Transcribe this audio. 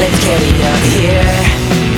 Let's carry up here.